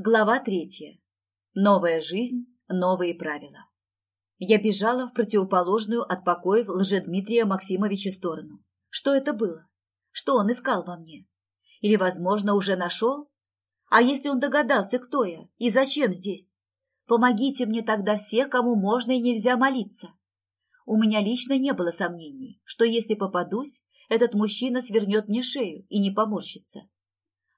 Глава третья. Новая жизнь, новые правила. Я бежала в противоположную от покоев Лжедмитрия Максимовича сторону. Что это было? Что он искал во мне? Или, возможно, уже нашел? А если он догадался, кто я и зачем здесь? Помогите мне тогда все, кому можно и нельзя молиться. У меня лично не было сомнений, что если попадусь, этот мужчина свернет мне шею и не поморщится.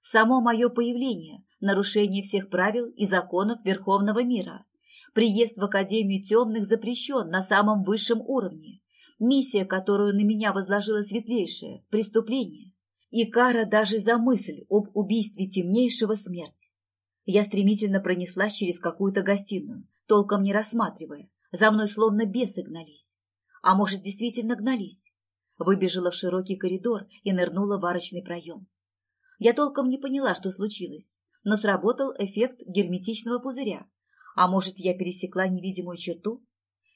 Само мое появление – нарушение всех правил и законов Верховного мира. Приезд в Академию Темных запрещен на самом высшем уровне. Миссия, которую на меня возложила Светлейшая – преступление. И кара даже за мысль об убийстве темнейшего смерть. Я стремительно пронеслась через какую-то гостиную, толком не рассматривая. За мной словно бесы гнались. А может, действительно гнались. Выбежала в широкий коридор и нырнула в арочный проем. Я толком не поняла, что случилось, но сработал эффект герметичного пузыря. А может, я пересекла невидимую черту?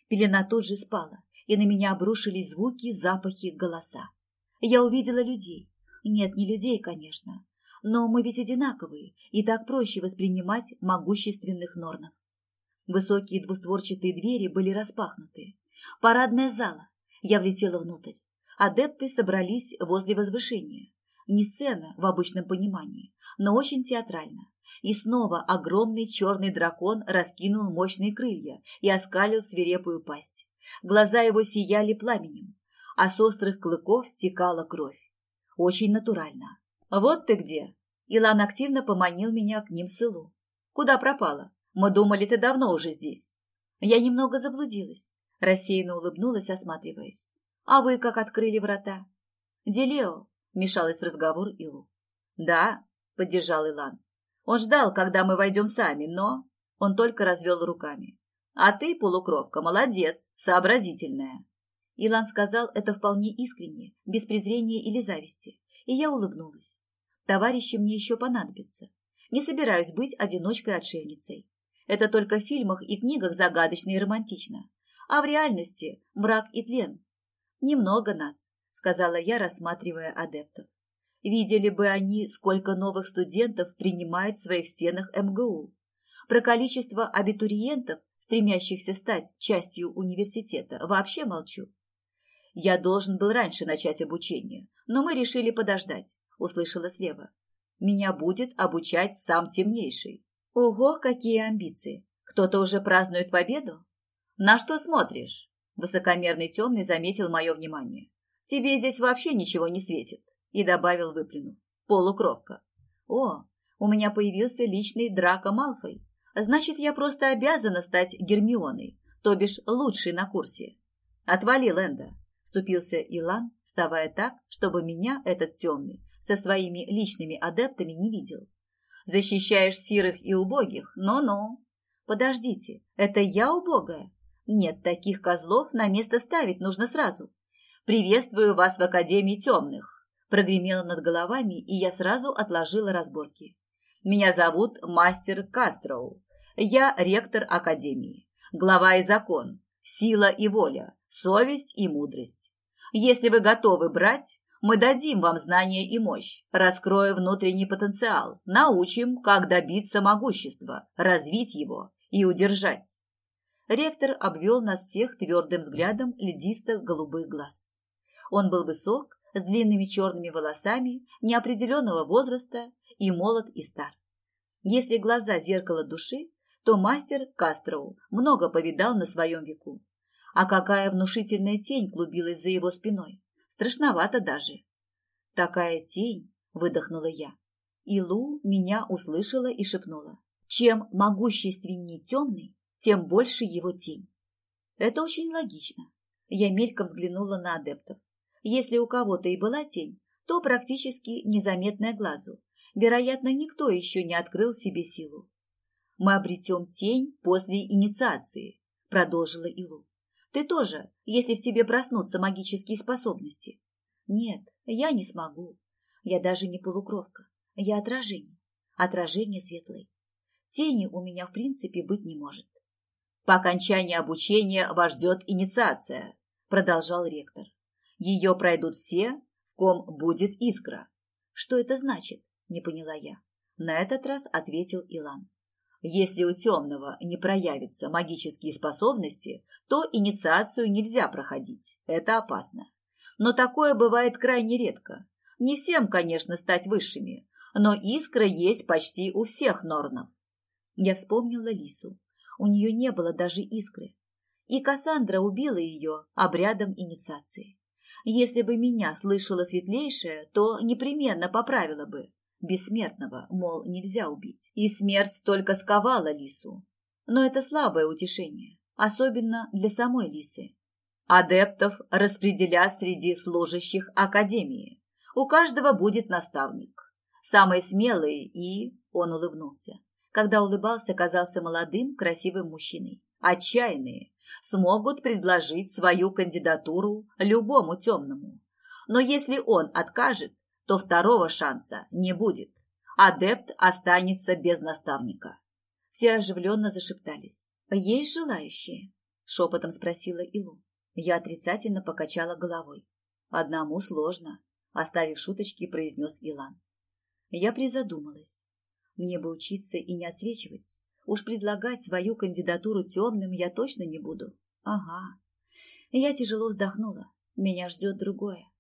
Пелена тут же спала, и на меня обрушились звуки, запахи, голоса. Я увидела людей. Нет, не людей, конечно. Но мы ведь одинаковые, и так проще воспринимать могущественных норнов. Высокие двустворчатые двери были распахнуты. Парадная зала. Я влетела внутрь. Адепты собрались возле возвышения. Не сцена в обычном понимании, но очень театрально. И снова огромный черный дракон раскинул мощные крылья и оскалил свирепую пасть. Глаза его сияли пламенем, а с острых клыков стекала кровь. Очень натурально. «Вот ты где!» Илан активно поманил меня к ним с «Куда пропала? Мы думали, ты давно уже здесь». Я немного заблудилась, рассеянно улыбнулась, осматриваясь. «А вы как открыли врата?» «Делео, Вмешалась в разговор Илу. «Да», — поддержал Илан. «Он ждал, когда мы войдем сами, но...» Он только развел руками. «А ты, полукровка, молодец, сообразительная». Илан сказал это вполне искренне, без презрения или зависти, и я улыбнулась. Товарищи мне еще понадобятся. Не собираюсь быть одиночкой-отшельницей. Это только в фильмах и книгах загадочно и романтично. А в реальности мрак и тлен. Немного нас, сказала я, рассматривая адептов. Видели бы они, сколько новых студентов принимает в своих стенах МГУ. Про количество абитуриентов, стремящихся стать частью университета, вообще молчу. Я должен был раньше начать обучение, но мы решили подождать, услышала слева. Меня будет обучать сам темнейший. Ого, какие амбиции! Кто-то уже празднует победу? На что смотришь? Высокомерный темный заметил мое внимание. Тебе здесь вообще ничего не светит. И добавил, выплюнув. Полукровка. О, у меня появился личный Драко Малфой. Значит, я просто обязана стать Гермионой, то бишь лучшей на курсе. Отвали, Лэнда. Вступился Илан, вставая так, чтобы меня, этот темный, со своими личными адептами не видел. Защищаешь сирых и убогих? Ну-ну. Подождите, это я убогая? Нет, таких козлов на место ставить нужно сразу. «Приветствую вас в Академии темных!» Прогремело над головами, и я сразу отложила разборки. «Меня зовут Мастер Кастроу. Я ректор Академии. Глава и закон, сила и воля, совесть и мудрость. Если вы готовы брать, мы дадим вам знания и мощь, раскроя внутренний потенциал, научим, как добиться могущества, развить его и удержать. Ректор обвел нас всех твердым взглядом ледистых голубых глаз. Он был высок, с длинными черными волосами, неопределенного возраста и молод и стар. Если глаза зеркало души, то мастер Кастроу много повидал на своем веку. А какая внушительная тень клубилась за его спиной. Страшновато даже. «Такая тень!» – выдохнула я. И Лу меня услышала и шепнула. «Чем могущественнее темный, тем больше его тень». Это очень логично. Я мельком взглянула на адептов. Если у кого-то и была тень, то практически незаметная глазу. Вероятно, никто еще не открыл себе силу. «Мы обретем тень после инициации», – продолжила Илу. «Ты тоже, если в тебе проснутся магические способности». «Нет, я не смогу. Я даже не полукровка. Я отражение. Отражение светлой. Тени у меня в принципе быть не может». «По окончании обучения вас ждет инициация», – продолжал ректор. Ее пройдут все, в ком будет искра. Что это значит? Не поняла я. На этот раз ответил Илан. Если у темного не проявятся магические способности, то инициацию нельзя проходить. Это опасно. Но такое бывает крайне редко. Не всем, конечно, стать высшими, но искра есть почти у всех норнов. Я вспомнила Лису. У нее не было даже искры. И Кассандра убила ее обрядом инициации. Если бы меня слышала светлейшая, то непременно поправила бы. Бессмертного, мол, нельзя убить. И смерть только сковала Лису. Но это слабое утешение, особенно для самой Лисы. Адептов распределят среди служащих Академии. У каждого будет наставник. Самый смелый и... Он улыбнулся. Когда улыбался, казался молодым, красивым мужчиной. Отчаянные смогут предложить свою кандидатуру любому темному. Но если он откажет, то второго шанса не будет. Адепт останется без наставника. Все оживленно зашептались. «Есть желающие?» – шепотом спросила Илу. Я отрицательно покачала головой. «Одному сложно», – оставив шуточки, произнес Илан. Я призадумалась. Мне бы учиться и не отсвечивать. Уж предлагать свою кандидатуру темным я точно не буду. Ага. Я тяжело вздохнула. Меня ждет другое.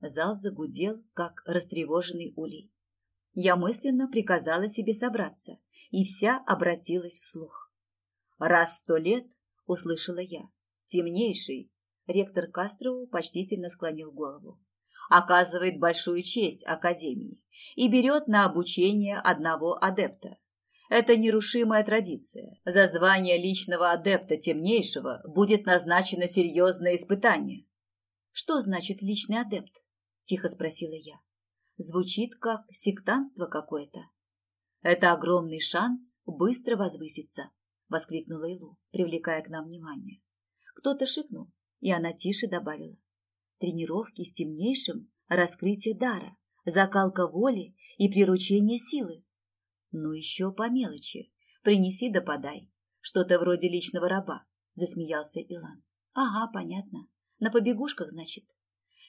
Зал загудел, как растревоженный улей. Я мысленно приказала себе собраться, и вся обратилась вслух. «Раз сто лет», — услышала я, — «темнейший», — ректор Кастроу почтительно склонил голову, оказывает большую честь Академии и берет на обучение одного адепта. Это нерушимая традиция. За звание личного адепта темнейшего будет назначено серьезное испытание. Что значит личный адепт? Тихо спросила я. Звучит как сектантство какое-то. Это огромный шанс быстро возвыситься, воскликнула Илу, привлекая к нам внимание. Кто-то шикнул, и она тише добавила. Тренировки с темнейшим, раскрытие дара, закалка воли и приручение силы. Ну еще по мелочи. Принеси да подай. Что-то вроде личного раба, засмеялся Илан. Ага, понятно. На побегушках, значит.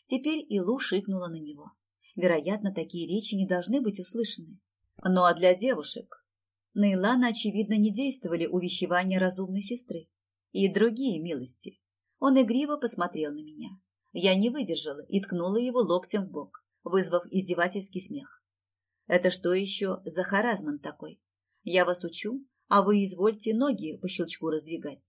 Теперь Илу шикнула на него. Вероятно, такие речи не должны быть услышаны. Ну а для девушек? На Илана, очевидно, не действовали увещевания разумной сестры. И другие милости. Он игриво посмотрел на меня. Я не выдержала и ткнула его локтем в бок, вызвав издевательский смех. Это что еще за харазман такой? Я вас учу, а вы извольте ноги по щелчку раздвигать.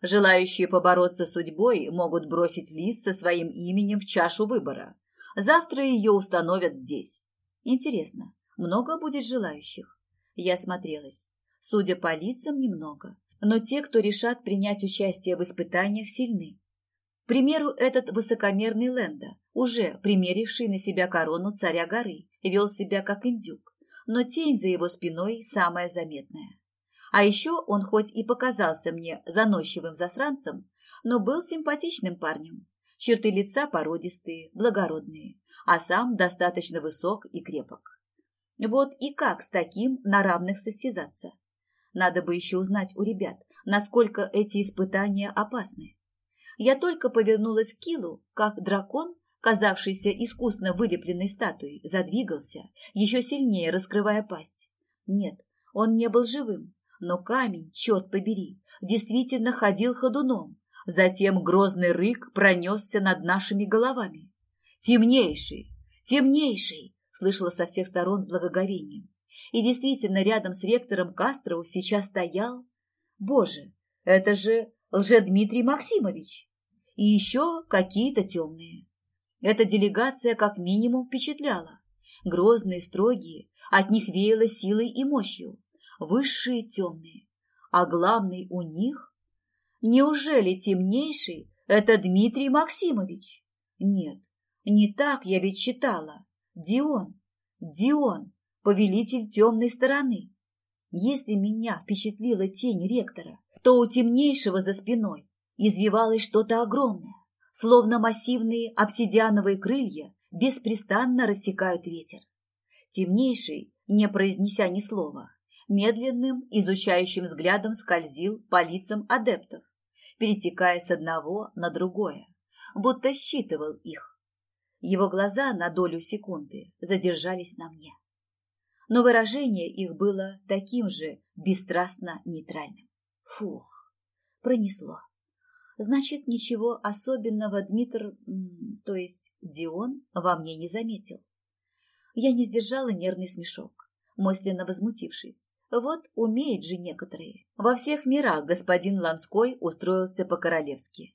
Желающие побороться с судьбой могут бросить лист со своим именем в чашу выбора. Завтра ее установят здесь. Интересно, много будет желающих? Я смотрелась. Судя по лицам, немного. Но те, кто решат принять участие в испытаниях, сильны примеру, этот высокомерный Ленда, уже примеривший на себя корону царя горы, вел себя как индюк, но тень за его спиной самая заметная. А еще он хоть и показался мне заносчивым засранцем, но был симпатичным парнем. Черты лица породистые, благородные, а сам достаточно высок и крепок. Вот и как с таким на равных состязаться? Надо бы еще узнать у ребят, насколько эти испытания опасны. Я только повернулась к Килу, как дракон, казавшийся искусно вылепленной статуей, задвигался, еще сильнее раскрывая пасть. Нет, он не был живым, но камень, черт побери, действительно ходил ходуном. Затем грозный рык пронесся над нашими головами. «Темнейший! Темнейший!» слышала со всех сторон с благоговением. И действительно, рядом с ректором Кастроу сейчас стоял... Боже, это же Лжедмитрий Максимович! и еще какие-то темные. Эта делегация как минимум впечатляла. Грозные, строгие, от них веяло силой и мощью. Высшие темные. А главный у них? Неужели темнейший – это Дмитрий Максимович? Нет, не так я ведь читала. Дион, Дион, повелитель темной стороны. Если меня впечатлила тень ректора, то у темнейшего за спиной извивалось что-то огромное, словно массивные обсидиановые крылья беспрестанно рассекают ветер. Темнейший, не произнеся ни слова, медленным, изучающим взглядом скользил по лицам адептов, перетекая с одного на другое, будто считывал их. Его глаза на долю секунды задержались на мне. но выражение их было таким же бесстрастно нейтральным. Фух, пронесло. Значит, ничего особенного Дмитр, то есть Дион, во мне не заметил. Я не сдержала нервный смешок, мысленно возмутившись. Вот умеет же некоторые. Во всех мирах господин Ланской устроился по-королевски.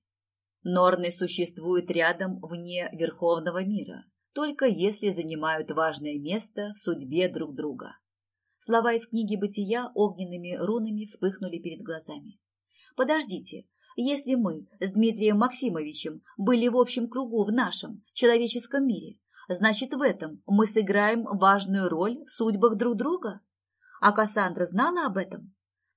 Норны существуют рядом вне Верховного мира, только если занимают важное место в судьбе друг друга. Слова из книги «Бытия» огненными рунами вспыхнули перед глазами. Подождите, если мы с Дмитрием Максимовичем были в общем кругу в нашем человеческом мире, значит, в этом мы сыграем важную роль в судьбах друг друга? А Кассандра знала об этом?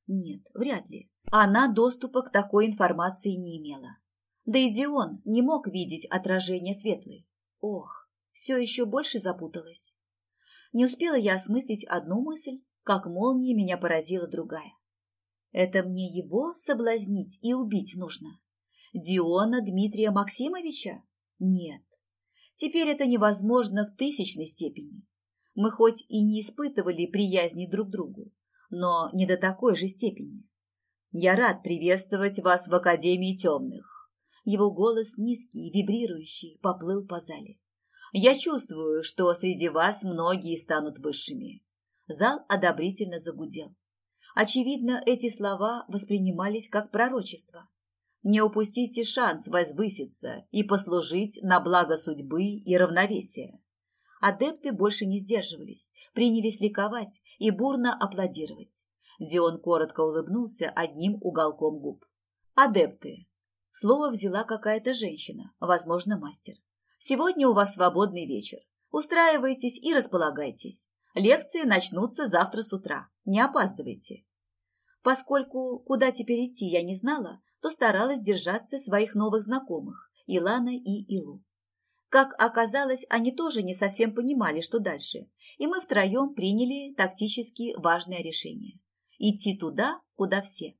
Нет, вряд ли. Она доступа к такой информации не имела. Да и Дион не мог видеть отражение светлой. Ох, все еще больше запуталась. Не успела я осмыслить одну мысль, как молния меня поразила другая. Это мне его соблазнить и убить нужно. Диона Дмитрия Максимовича? Нет. Теперь это невозможно в тысячной степени. Мы хоть и не испытывали приязни друг другу, но не до такой же степени. Я рад приветствовать вас в Академии темных. Его голос низкий, вибрирующий, поплыл по зале. Я чувствую, что среди вас многие станут высшими. Зал одобрительно загудел. Очевидно, эти слова воспринимались как пророчество. Не упустите шанс возвыситься и послужить на благо судьбы и равновесия. Адепты больше не сдерживались, принялись ликовать и бурно аплодировать. Дион коротко улыбнулся одним уголком губ. «Адепты!» Слово взяла какая-то женщина, возможно, мастер. «Сегодня у вас свободный вечер. Устраивайтесь и располагайтесь. Лекции начнутся завтра с утра. Не опаздывайте. Поскольку куда теперь идти я не знала, то старалась держаться своих новых знакомых – Илана и Илу. Как оказалось, они тоже не совсем понимали, что дальше, и мы втроем приняли тактически важное решение – идти туда, куда все.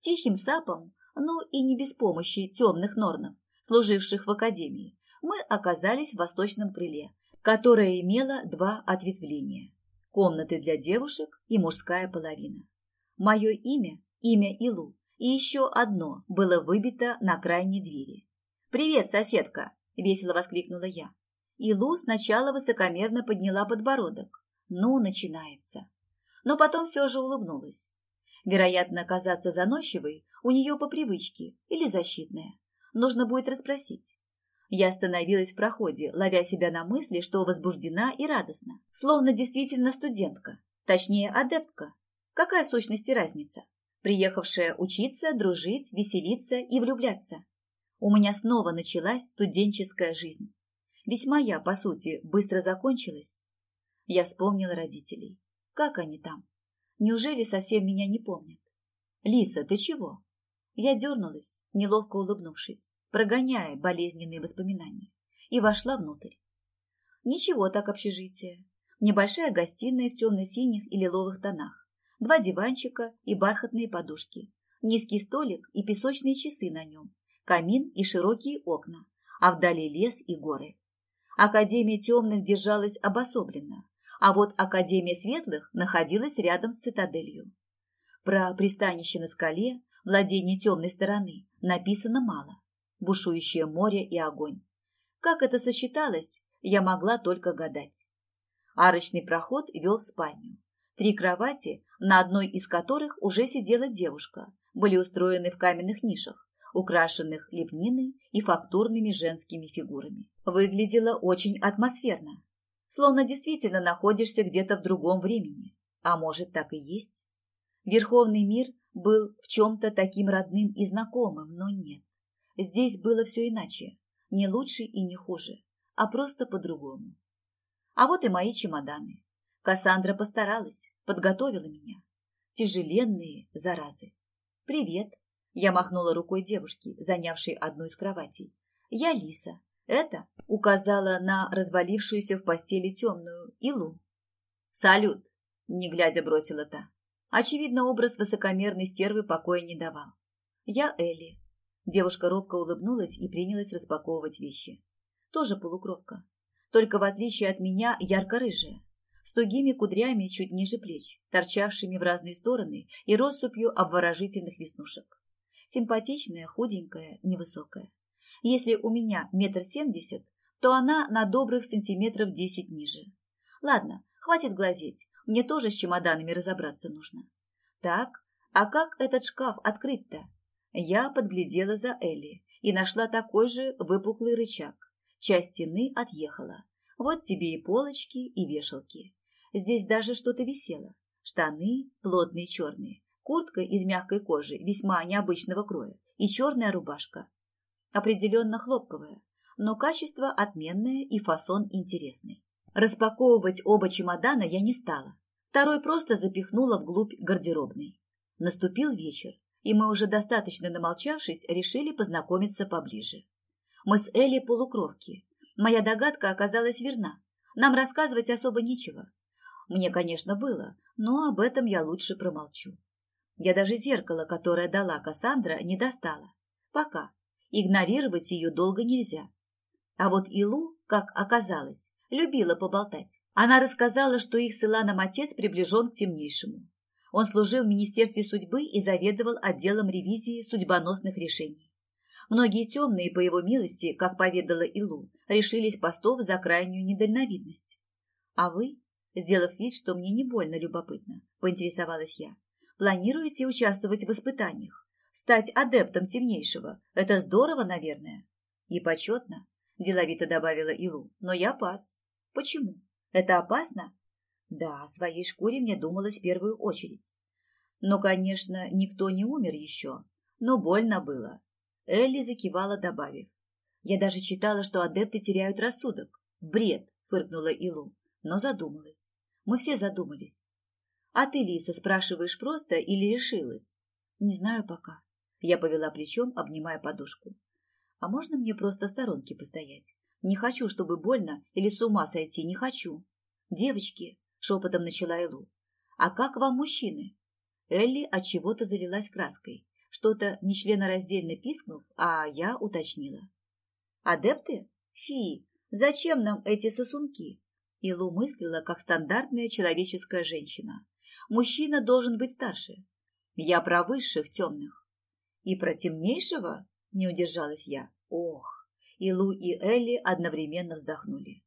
Тихим сапом, ну и не без помощи темных норнов, служивших в академии, мы оказались в восточном крыле, которая имела два ответвления – комнаты для девушек и мужская половина. Мое имя, имя Илу, и еще одно было выбито на крайней двери. «Привет, соседка!» – весело воскликнула я. Илу сначала высокомерно подняла подбородок. Ну, начинается. Но потом все же улыбнулась. Вероятно, казаться заносчивой у нее по привычке или защитная. Нужно будет расспросить. Я остановилась в проходе, ловя себя на мысли, что возбуждена и радостна, словно действительно студентка, точнее адептка. Какая в сущности разница? Приехавшая учиться, дружить, веселиться и влюбляться. У меня снова началась студенческая жизнь. Ведь моя, по сути, быстро закончилась. Я вспомнила родителей. Как они там? Неужели совсем меня не помнят? Лиса, ты чего? Я дернулась, неловко улыбнувшись прогоняя болезненные воспоминания, и вошла внутрь. Ничего так общежитие. Небольшая гостиная в темно-синих и лиловых тонах, два диванчика и бархатные подушки, низкий столик и песочные часы на нем, камин и широкие окна, а вдали лес и горы. Академия темных держалась обособленно, а вот Академия светлых находилась рядом с цитаделью. Про пристанище на скале, владение темной стороны, написано мало бушующее море и огонь. Как это сочеталось, я могла только гадать. Арочный проход вел в спальню. Три кровати, на одной из которых уже сидела девушка, были устроены в каменных нишах, украшенных лепниной и фактурными женскими фигурами. Выглядело очень атмосферно, словно действительно находишься где-то в другом времени. А может, так и есть? Верховный мир был в чем-то таким родным и знакомым, но нет. Здесь было все иначе, не лучше и не хуже, а просто по-другому. А вот и мои чемоданы. Кассандра постаралась, подготовила меня. Тяжеленные заразы. «Привет!» Я махнула рукой девушке, занявшей одну из кроватей. «Я Лиса. Это...» указала на развалившуюся в постели темную Илу. «Салют!» – не глядя бросила та. Очевидно, образ высокомерной стервы покоя не давал. «Я Элли. Девушка робко улыбнулась и принялась распаковывать вещи. Тоже полукровка. Только в отличие от меня ярко-рыжая. с тугими кудрями чуть ниже плеч, торчавшими в разные стороны и россыпью обворожительных веснушек. Симпатичная, худенькая, невысокая. Если у меня метр семьдесят, то она на добрых сантиметров десять ниже. Ладно, хватит глазеть, мне тоже с чемоданами разобраться нужно. Так, а как этот шкаф открыть-то? Я подглядела за Элли и нашла такой же выпуклый рычаг. Часть стены отъехала. Вот тебе и полочки, и вешалки. Здесь даже что-то висело. Штаны плотные черные, куртка из мягкой кожи весьма необычного кроя и черная рубашка. Определенно хлопковая, но качество отменное и фасон интересный. Распаковывать оба чемодана я не стала. Второй просто запихнула вглубь гардеробной. Наступил вечер, и мы уже достаточно намолчавшись, решили познакомиться поближе. Мы с Элли полукровки. Моя догадка оказалась верна. Нам рассказывать особо нечего. Мне, конечно, было, но об этом я лучше промолчу. Я даже зеркало, которое дала Кассандра, не достала. Пока. Игнорировать ее долго нельзя. А вот Илу, как оказалось, любила поболтать. Она рассказала, что их с Иланом отец приближен к темнейшему. Он служил в Министерстве судьбы и заведовал отделом ревизии судьбоносных решений. Многие темные, по его милости, как поведала Илу, решились постов за крайнюю недальновидность. А вы, сделав вид, что мне не больно любопытно, поинтересовалась я, планируете участвовать в испытаниях? Стать адептом темнейшего – это здорово, наверное. И почетно, деловито добавила Илу, но я пас. Почему? Это опасно? Да, о своей шкуре мне думалось в первую очередь. Но, конечно, никто не умер еще, но больно было. Элли закивала, добавив. Я даже читала, что адепты теряют рассудок. Бред, фыркнула Илу, но задумалась. Мы все задумались. А ты, Лиса, спрашиваешь просто или решилась? Не знаю пока. Я повела плечом, обнимая подушку. А можно мне просто в сторонке постоять? Не хочу, чтобы больно или с ума сойти, не хочу. Девочки, шепотом начала Элу. А как вам мужчины? Элли от чего-то залилась краской, что-то нечленораздельно пискнув, а я уточнила. Адепты? Фи, зачем нам эти сосунки? Илу мыслила, как стандартная человеческая женщина. Мужчина должен быть старше. Я про высших темных. И про темнейшего? Не удержалась я. Ох! И Лу, и Элли одновременно вздохнули.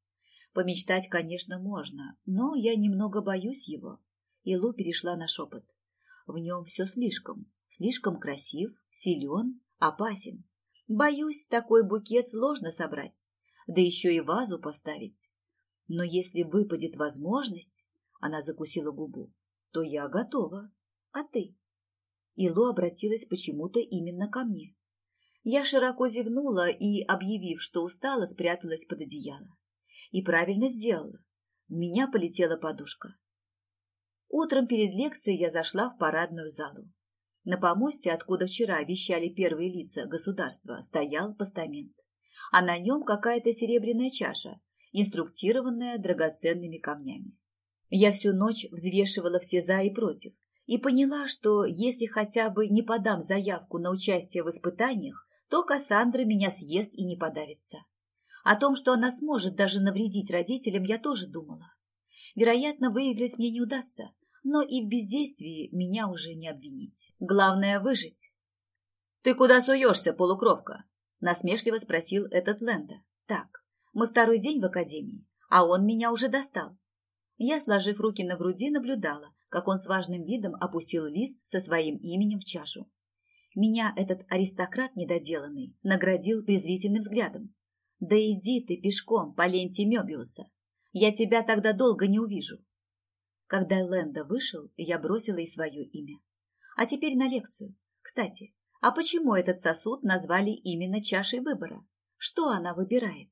Помечтать, конечно, можно, но я немного боюсь его. И Лу перешла на шепот. В нем все слишком. Слишком красив, силен, опасен. Боюсь, такой букет сложно собрать. Да еще и вазу поставить. Но если выпадет возможность, она закусила губу, то я готова. А ты? Илу обратилась почему-то именно ко мне. Я широко зевнула и, объявив, что устала, спряталась под одеяло. И правильно сделала. В меня полетела подушка. Утром перед лекцией я зашла в парадную залу. На помосте, откуда вчера вещали первые лица государства, стоял постамент. А на нем какая-то серебряная чаша, инструктированная драгоценными камнями. Я всю ночь взвешивала все «за» и «против» и поняла, что если хотя бы не подам заявку на участие в испытаниях, то Кассандра меня съест и не подавится. О том, что она сможет даже навредить родителям, я тоже думала. Вероятно, выиграть мне не удастся, но и в бездействии меня уже не обвинить. Главное – выжить. «Ты куда суешься, полукровка?» – насмешливо спросил этот Лэнда. «Так, мы второй день в академии, а он меня уже достал». Я, сложив руки на груди, наблюдала, как он с важным видом опустил лист со своим именем в чашу. Меня этот аристократ недоделанный наградил презрительным взглядом. «Да иди ты пешком по ленте Мёбиуса. Я тебя тогда долго не увижу». Когда Лэнда вышел, я бросила и свое имя. А теперь на лекцию. Кстати, а почему этот сосуд назвали именно чашей выбора? Что она выбирает?